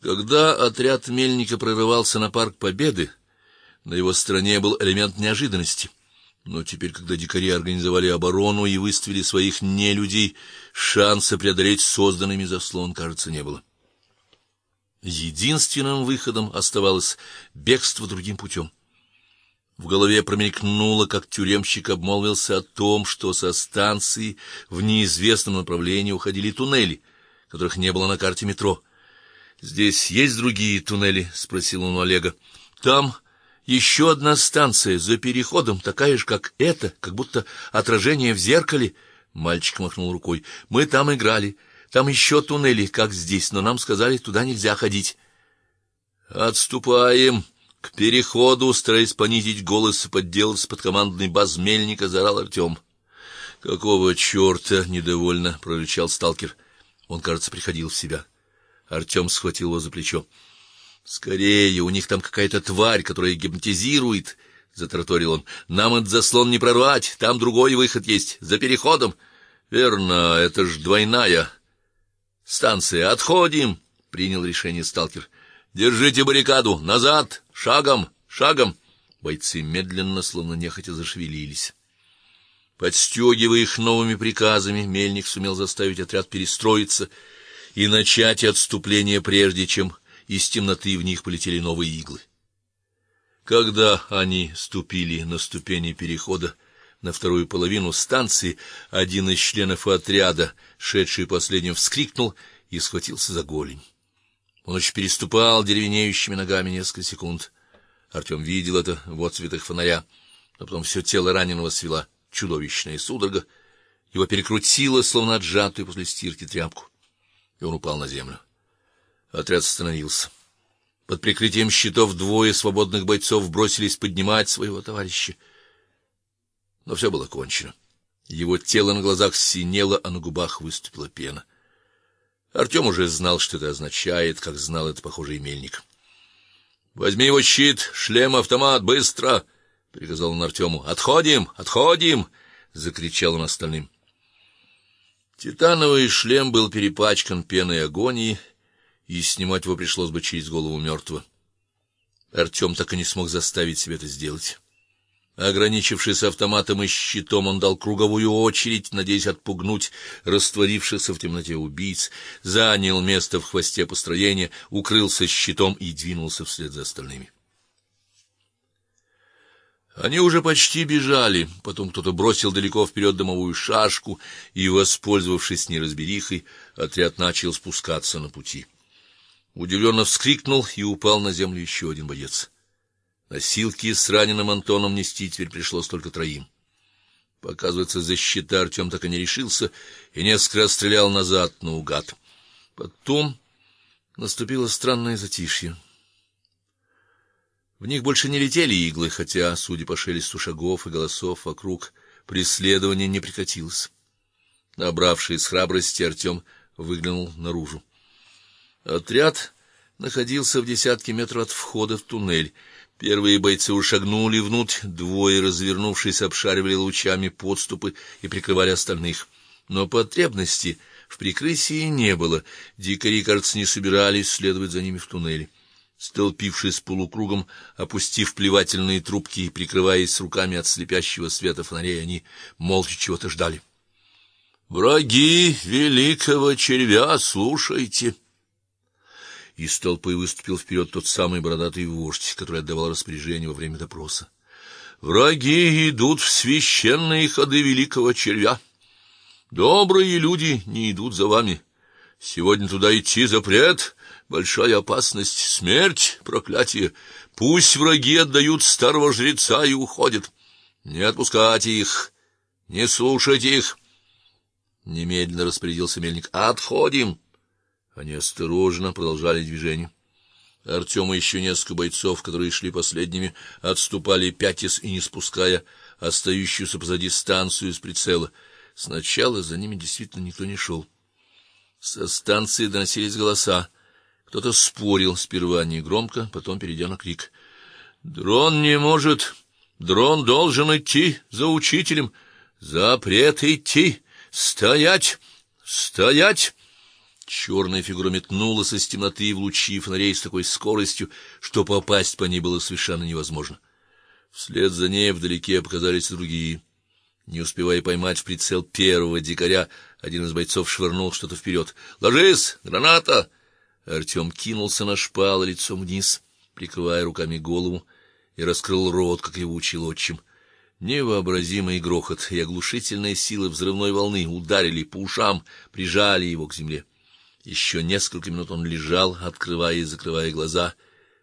Когда отряд Мельника прорывался на парк Победы, на его стороне был элемент неожиданности. Но теперь, когда дикари организовали оборону и выставили своих нелюдей, шанса преодолеть созданный заслон, кажется, не было. Единственным выходом оставалось бегство другим путем. В голове промелькнуло, как тюремщик обмолвился о том, что со станции в неизвестном направлении уходили туннели, которых не было на карте метро. Здесь есть другие туннели, спросил он Олега. Там еще одна станция за переходом, такая же, как эта, как будто отражение в зеркале. Мальчик махнул рукой. Мы там играли. Там еще туннели, как здесь, но нам сказали, туда нельзя ходить. Отступаем к переходу, стараясь понизить голос и подделаться под командный бас мельника, заорал Артем. Какого черта? недовольно прорычал сталкер. Он, кажется, приходил в себя. Артем схватил его за плечо. Скорее, у них там какая-то тварь, которая гипнотизирует, затраторил он. Нам этот заслон не прорвать, там другой выход есть, за переходом. Верно, это ж двойная станция. Отходим, принял решение сталкер. Держите баррикаду, назад, шагом, шагом. Бойцы медленно, словно нехотя зашевелились. Подстегивая их новыми приказами, Мельник сумел заставить отряд перестроиться и начать отступление прежде, чем из темноты в них полетели новые иглы. Когда они ступили на ступени перехода на вторую половину станции, один из членов отряда, шедший последним, вскрикнул и схватился за голень. Он еще переступал деревенеющими ногами несколько секунд. Артем видел это в отсветах фонаря, но потом все тело раненого свела чудовищная судорога, его перекрутило, словно отжатую после стирки тряпку, и он упал на землю. Отряд остановился. Под прикрытием щитов двое свободных бойцов бросились поднимать своего товарища. Но все было кончено. Его тело на глазах синело, а на губах выступила пена. Артем уже знал, что это означает, как знал это, похоже, и мельник. Возьми его щит, шлем, автомат, быстро, приказал он Артему. Отходим, отходим, закричал он остальным. Титановый шлем был перепачкан пеной агонии и снимать его пришлось бы через голову мертвого. Артем так и не смог заставить себя это сделать. Ограничившись автоматом и щитом, он дал круговую очередь, надеясь отпугнуть растворившихся в темноте убийц, занял место в хвосте построения, укрылся щитом и двинулся вслед за остальными. Они уже почти бежали, потом кто-то бросил далеко вперед дымовую шашку, и, воспользовавшись неразберихой, отряд начал спускаться на пути. Удивленно вскрикнул и упал на землю еще один боец. Носилки с раненым Антоном нести теперь пришлось только троим. Показывается, за щита Артем так и не решился и несколько раз стрелял назад наугад. Потом наступило странное затишье. В них больше не летели иглы, хотя, судя по шелесту шагов и голосов вокруг, преследование не прекратилось. Набравшись храбрости, Артем выглянул наружу. Отряд находился в десятке метров от входа в туннель. Первые бойцы ушагнули внутрь, двое, развернувшись, обшаривали лучами подступы и прикрывали остальных. Но потребности в прикрытии не было. Дикари, кажется, не собирались следовать за ними в туннеле. Столпившись полукругом, опустив плевательные трубки и прикрываясь руками от слепящего света фонарей, они молча чего-то ждали. Враги великого червя, слушайте. Из толпы выступил вперед тот самый бородатый вождь, который отдавал распоряжение во время допроса. Враги идут в священные ходы великого червя. Добрые люди не идут за вами. Сегодня туда идти запрет, большая опасность, смерть, проклятие. Пусть враги отдают старого жреца и уходят. Не отпускайте их, не слушайте их. Немедленно распорядился мельник. Отходим. Они осторожно продолжали движение. Артем и еще несколько бойцов, которые шли последними, отступали пятясь и не спуская остающуюся позади станцию из прицела. Сначала за ними действительно никто не шел. Со станции доносились голоса. Кто-то спорил, сперва негромко, потом перейдя на крик. Дрон не может. Дрон должен идти за учителем. Запрет идти. Стоять! Стоять! Черная фигура метнулась из темноты в лучи фонарей с такой скоростью, что попасть по ней было совершенно невозможно. Вслед за ней вдалеке показались другие. Не успевая поймать в прицел первого дикаря, один из бойцов швырнул что-то вперед. "Ложись, граната!" Артем кинулся на шпалы лицом вниз, прикрывая руками голову, и раскрыл рот, как его учил отчим. Невообразимый грохот и оглушительные силы взрывной волны ударили по ушам, прижали его к земле. Еще несколько минут он лежал, открывая и закрывая глаза,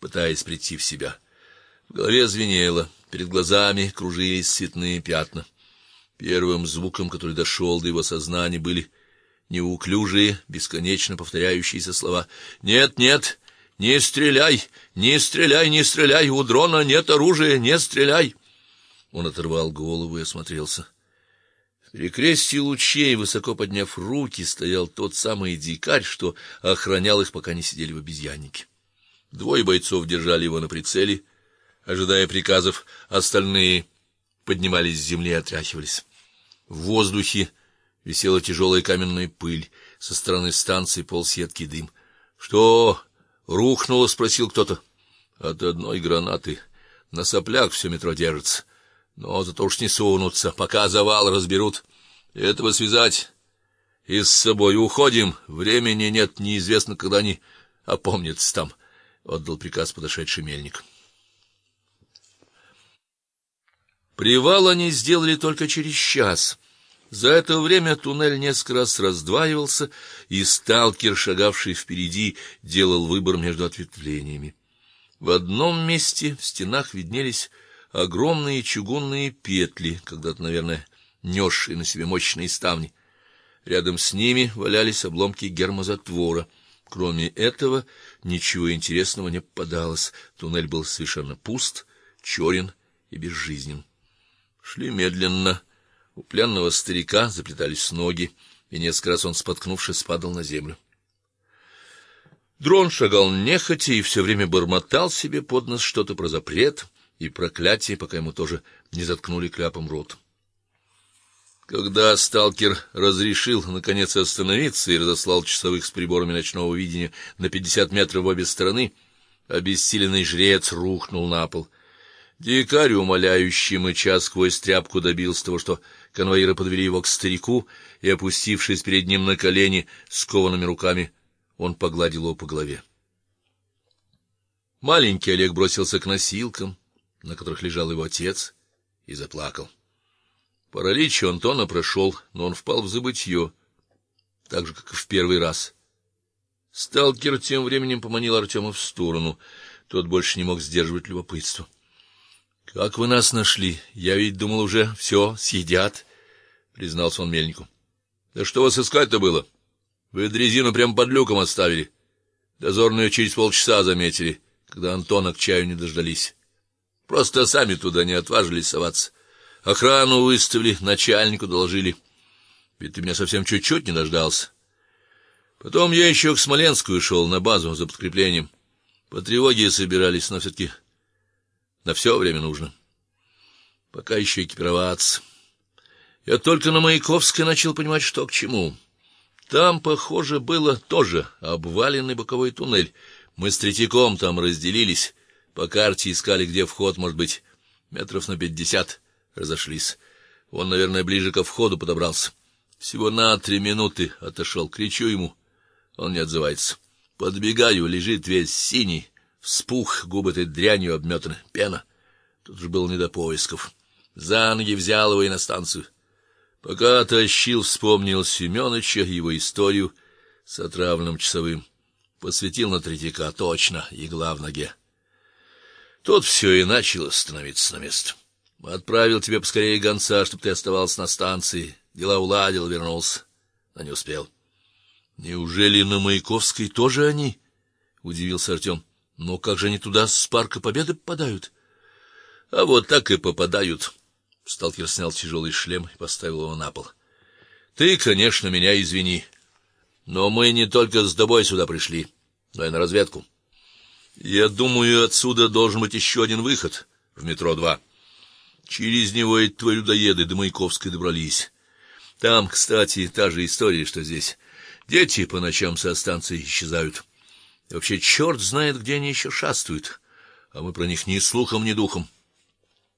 пытаясь прийти в себя. В голове звенело, перед глазами кружились цветные пятна. Первым звуком, который дошел до его сознания, были неуклюжие, бесконечно повторяющиеся слова: "Нет, нет, не стреляй, не стреляй, не стреляй, у дрона нет оружия, не стреляй". Он оторвал голову и осмотрелся. В перекрестии лучей, высоко подняв руки, стоял тот самый дикарь, что охранял их, пока не сидели в обезьяннике. Двое бойцов держали его на прицеле, ожидая приказов, остальные поднимались с земли и отряхивались. В воздухе висела тяжелая каменная пыль, со стороны станции полз едкий дым. "Что, рухнуло?" спросил кто-то. "От одной гранаты. На соплях все метро держится. Но зато уж не сунутся, пока завал разберут. Этого связать и с собой уходим. Времени нет, неизвестно, когда они опомнятся там, отдал приказ подошедший мельник. Привал они сделали только через час. За это время туннель несколько раз раздваивался, и сталкер, шагавший впереди, делал выбор между ответвлениями. В одном месте в стенах виднелись огромные чугунные петли, когда-то, наверное, несшие на себе мощные ставни. Рядом с ними валялись обломки гермозатвора. Кроме этого, ничего интересного не попадалось. Туннель был совершенно пуст, черен и безжизнен. Шли медленно. У пленного старика заплетались ноги, и несколько раз он, споткнувшись, падал на землю. Дрон шагал нехотя и все время бормотал себе под нос что-то про запрет и проклятие, пока ему тоже не заткнули кляпом рот. Когда сталкер разрешил наконец остановиться и разослал часовых с приборами ночного видения на пятьдесят метров в обе стороны, обессиленный жрец рухнул на пол. Дикарь, умоляющий мыча сквозь тряпку, добился того, что конвоиры подвели его к старику, и опустившись перед ним на колени, скованными руками, он погладил его по голове. Маленький Олег бросился к носилкам, на которых лежал его отец, и заплакал. Паралич Антона прошел, но он впал в забытье, так же как и в первый раз. Сталкер тем временем поманил Артема в сторону. Тот больше не мог сдерживать любопытство. Как вы нас нашли? Я ведь думал, уже все съедят, признался он мельнику. Да что вас искать-то было? Вы дрезину прямо под люком оставили. Дозорные через полчаса заметили, когда Антона к чаю не дождались. Просто сами туда не отважились соваться. Охрану выставили, начальнику доложили. Ведь ты меня совсем чуть-чуть не дождался. Потом я еще к Смоленску шел на базу за подкреплением. По тревоге собирались, но все таки на все время нужно. Пока еще экипироваться. Я только на Маяковской начал понимать, что к чему. Там, похоже, было тоже обваленный боковой туннель. Мы с Третьяком там разделились. По карте искали, где вход может быть. Метров на пятьдесят разошлись. Он, наверное, ближе ко входу подобрался. Всего на три минуты отошел. кричу ему. Он не отзывается. Подбегаю, лежит весь синий, вспух, губы этой дрянью обметаны, пена. Тут же был не до поисков. За ноги взял его и на станцию. Пока тащил, вспомнил Семёныча, его историю с отравленным часовым. Посветил на Третьяка точно, игла в ноге. Тут все и начало становиться на место. Отправил тебе поскорее гонца, чтобы ты оставался на станции. Дела уладил, вернулся, но не успел. Неужели на Маяковской тоже они? удивился Артем. Но как же они туда с парка Победы попадают? А вот так и попадают. Сталкер снял тяжелый шлем и поставил его на пол. Ты, конечно, меня извини, но мы не только с тобой сюда пришли, но и на разведку. Я думаю, отсюда должен быть еще один выход в метро 2. Через него эти твои людоеды до Маяковской добрались. Там, кстати, та же история, что здесь. Дети по ночам со станции исчезают. И вообще черт знает, где они еще шастают, а мы про них ни слухом, ни духом.